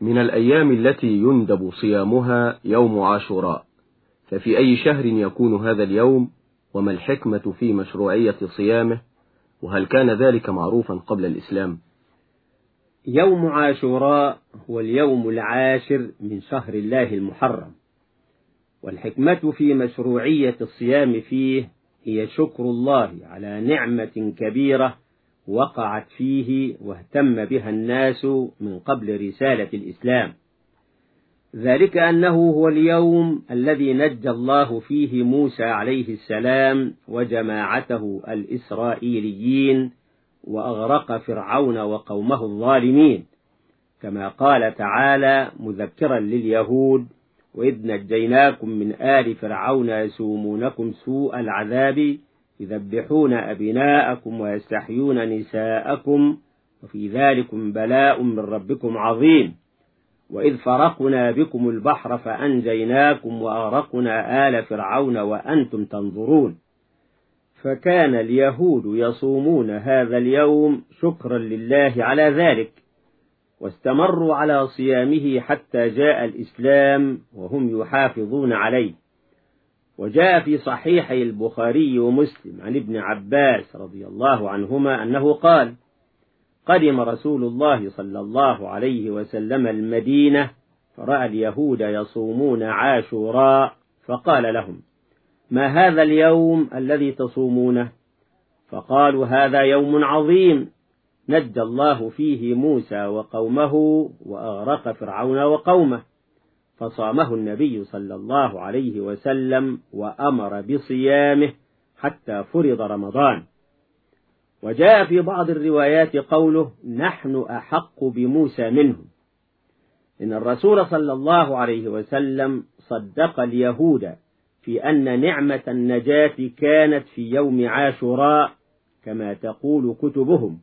من الأيام التي يندب صيامها يوم عاشوراء. ففي أي شهر يكون هذا اليوم؟ وما الحكمة في مشروعية صيامه؟ وهل كان ذلك معروفا قبل الإسلام؟ يوم عاشوراء هو اليوم العاشر من شهر الله المحرم. والحكمة في مشروعية الصيام فيه هي شكر الله على نعمة كبيرة وقعت فيه واهتم بها الناس من قبل رسالة الإسلام. ذلك أنه هو اليوم الذي نجى الله فيه موسى عليه السلام وجماعته الإسرائيليين وأغرق فرعون وقومه الظالمين. كما قال تعالى مذكرا لليهود وإذ نجيناكم من آل فرعون يسومونكم سوء العذاب يذبحون أبناءكم ويستحيون نساءكم وفي ذلكم بلاء من ربكم عظيم. وإذ فرقنا بكم البحر فأنجيناكم وأغرقنا آل فرعون وأنتم تنظرون. فكان اليهود يصومون هذا اليوم شكرا لله على ذلك واستمروا على صيامه حتى جاء الإسلام وهم يحافظون عليه. وجاء في صحيحي البخاري ومسلم عن ابن عباس رضي الله عنهما أنه قال قدم رسول الله صلى الله عليه وسلم المدينة فرأى اليهود يصومون عاشوراء فقال لهم ما هذا اليوم الذي تصومونه؟ فقالوا هذا يوم عظيم نجى الله فيه موسى وقومه وأغرق فرعون وقومه. فصامه النبي صلى الله عليه وسلم وأمر بصيامه حتى فرض رمضان. وجاء في بعض الروايات قوله نحن أحق بموسى منه. إن الرسول صلى الله عليه وسلم صدق اليهود في أن نعمة النجاة كانت في يوم عاشوراء كما تقول كتبهم.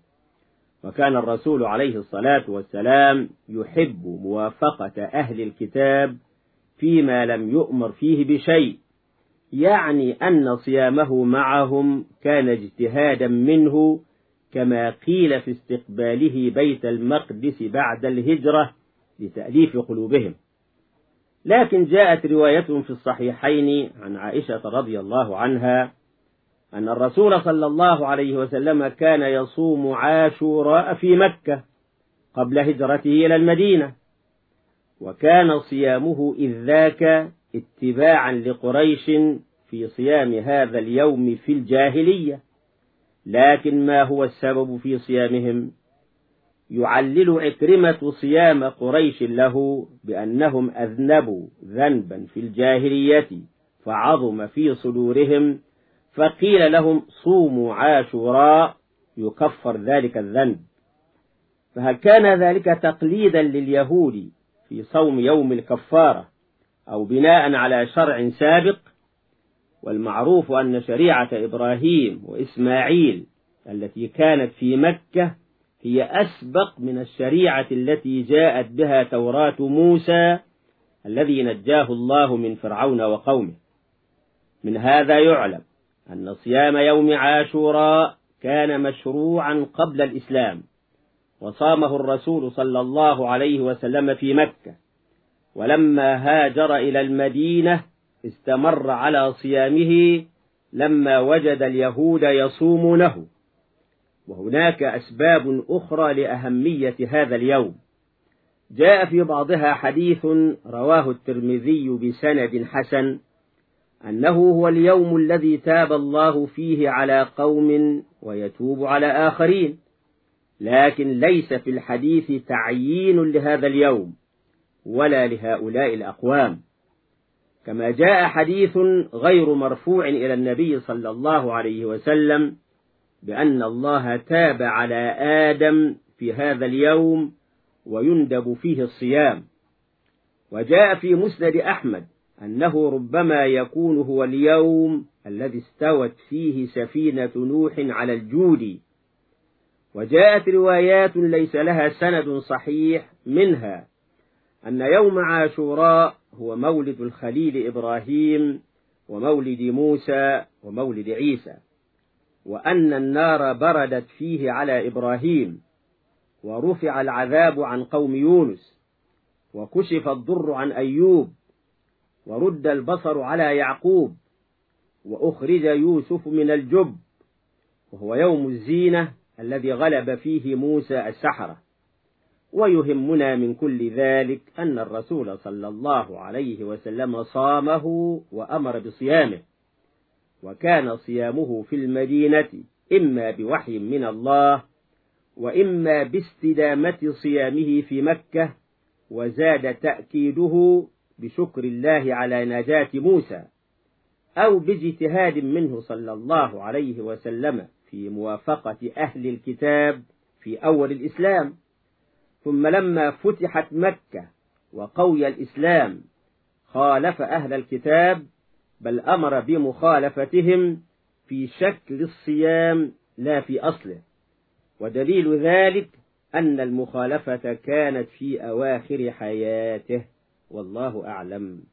وكان الرسول عليه الصلاة والسلام يحب موافقة أهل الكتاب فيما لم يؤمر فيه بشيء يعني أن صيامه معهم كان اجتهادا منه كما قيل في استقباله بيت المقدس بعد الهجرة لتأليف قلوبهم. لكن جاءت رواية في الصحيحين عن عائشة رضي الله عنها أن الرسول صلى الله عليه وسلم كان يصوم عاشوراء في مكة قبل هجرته إلى المدينة. وكان صيامه إذ ذاك اتباعا لقريش في صيام هذا اليوم في الجاهلية. لكن ما هو السبب في صيامهم؟ يعلل عكرمة صيام قريش له بأنهم أذنبوا ذنبا في الجاهلية فعظم في صدورهم فقيل لهم صوموا عاشوراء يكفر ذلك الذنب. فهل كان ذلك تقليدا لليهود في صوم يوم الكفارة أو بناء على شرع سابق؟ والمعروف أن شريعة إبراهيم وإسماعيل التي كانت في مكة هي أسبق من الشريعة التي جاءت بها توراة موسى الذي نجاه الله من فرعون وقومه. من هذا يعلم أن صيام يوم عاشوراء كان مشروعا قبل الإسلام وصامه الرسول صلى الله عليه وسلم في مكة. ولما هاجر إلى المدينة استمر على صيامه لما وجد اليهود يصومونه. وهناك أسباب أخرى لأهمية هذا اليوم. جاء في بعضها حديث رواه الترمذي بسند حسن أنه هو اليوم الذي تاب الله فيه على قوم ويتوب على آخرين. لكن ليس في الحديث تعيين لهذا اليوم ولا لهؤلاء الأقوام. كما جاء حديث غير مرفوع إلى النبي صلى الله عليه وسلم بأن الله تاب على آدم في هذا اليوم ويندب فيه الصيام. وجاء في مسند أحمد أنه ربما يكون هو اليوم الذي استوت فيه سفينة نوح على الجود. وجاءت روايات ليس لها سند صحيح منها أن يوم عاشوراء هو مولد الخليل إبراهيم ومولد موسى ومولد عيسى وأن النار بردت فيه على إبراهيم ورفع العذاب عن قوم يونس وكشف الضر عن أيوب ورد البصر على يعقوب وأخرج يوسف من الجب وهو يوم الزينة الذي غلب فيه موسى السحرة. ويهمنا من كل ذلك أن الرسول صلى الله عليه وسلم صامه وأمر بصيامه. وكان صيامه في المدينة إما بوحي من الله وإما باستدامة صيامه في مكة وزاد تأكيده بشكر الله على نجاة موسى أو باجتهاد منه صلى الله عليه وسلم في موافقة أهل الكتاب في أول الإسلام. ثم لما فتحت مكة وقوي الإسلام خالف أهل الكتاب بل أمر بمخالفتهم في شكل الصيام لا في أصله. ودليل ذلك أن المخالفة كانت في أواخر حياته. والله أعلم.